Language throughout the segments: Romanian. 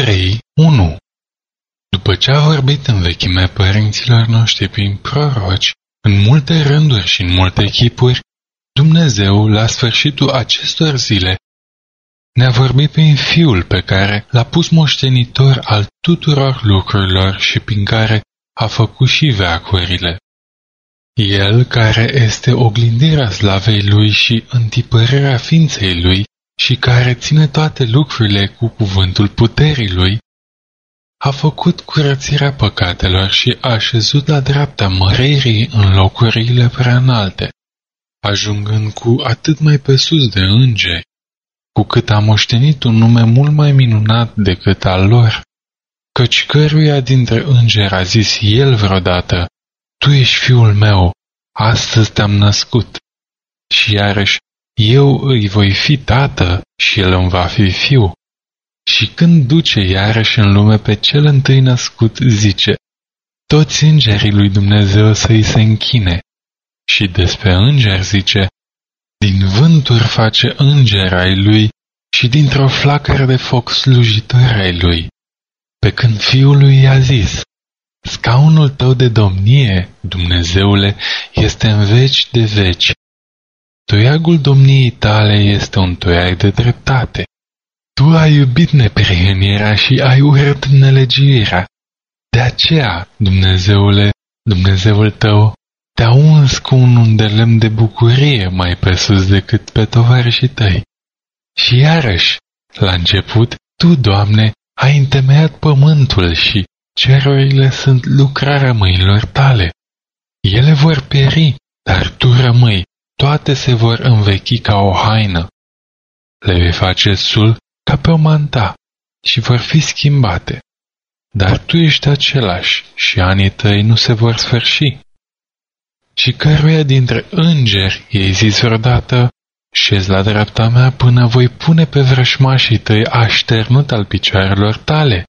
Evrei 1 După ce a vorbit în vechime părinților noștri prin proroci, în multe rânduri și în multe chipuri, Dumnezeu, la sfârșitul acestor zile, ne-a vorbit prin Fiul pe care l-a pus moștenitor al tuturor lucrurilor și prin care a făcut și veacurile. El care este oglindirea slavei Lui și întipărirea ființei Lui și care ține toate lucrurile cu cuvântul puterii Lui, a făcut curățirea păcatelor și a așezut la dreapta măreirii în locurile prea înalte, ajungând cu atât mai pe sus de îngeri, cu cât a moștenit un nume mult mai minunat decât al lor, căci căruia dintre îngeri a zis el vreodată, Tu ești fiul meu, astăzi te-am născut. Și iarăși, eu îi voi fi tată și el îmi va fi fiu. Și când duce iarăși în lume pe cel întâi născut, zice, toți îngerii lui Dumnezeu să îi se închine. Și despre înger zice, din vânturi face înger ai lui și dintr-o flacără de foc slujitor ai lui. Pe când fiul lui i-a zis, scaunul tău de domnie, Dumnezeule, este în veci de veci. Toiagul domniei tale este un toiag de dreptate. Tu ai iubit neprihănirea și ai urât nelegiuirea. De aceea, Dumnezeule, Dumnezeul tău, te-a uns cu un de lemn de bucurie mai pe sus decât pe tovarășii tăi. Și iarăși, la început, Tu, Doamne, ai întemeiat pământul și cerurile sunt lucrarea mâinilor tale. Ele vor pieri, dar Tu rămâi, toate se vor învechi ca o haină. Le vei face sul ca pe o manta și vor fi schimbate. Dar Tu ești același și anii tăi nu se vor sfârși. Și căruia dintre îngeri ei zis vreodată, șez la dreapta mea până voi pune pe vrășmașii tăi așternut al picioarelor tale.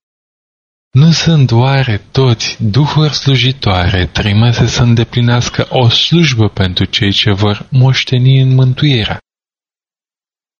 Nu sunt oare toți duhuri slujitoare trimise să îndeplinească o slujbă pentru cei ce vor moșteni în mântuirea?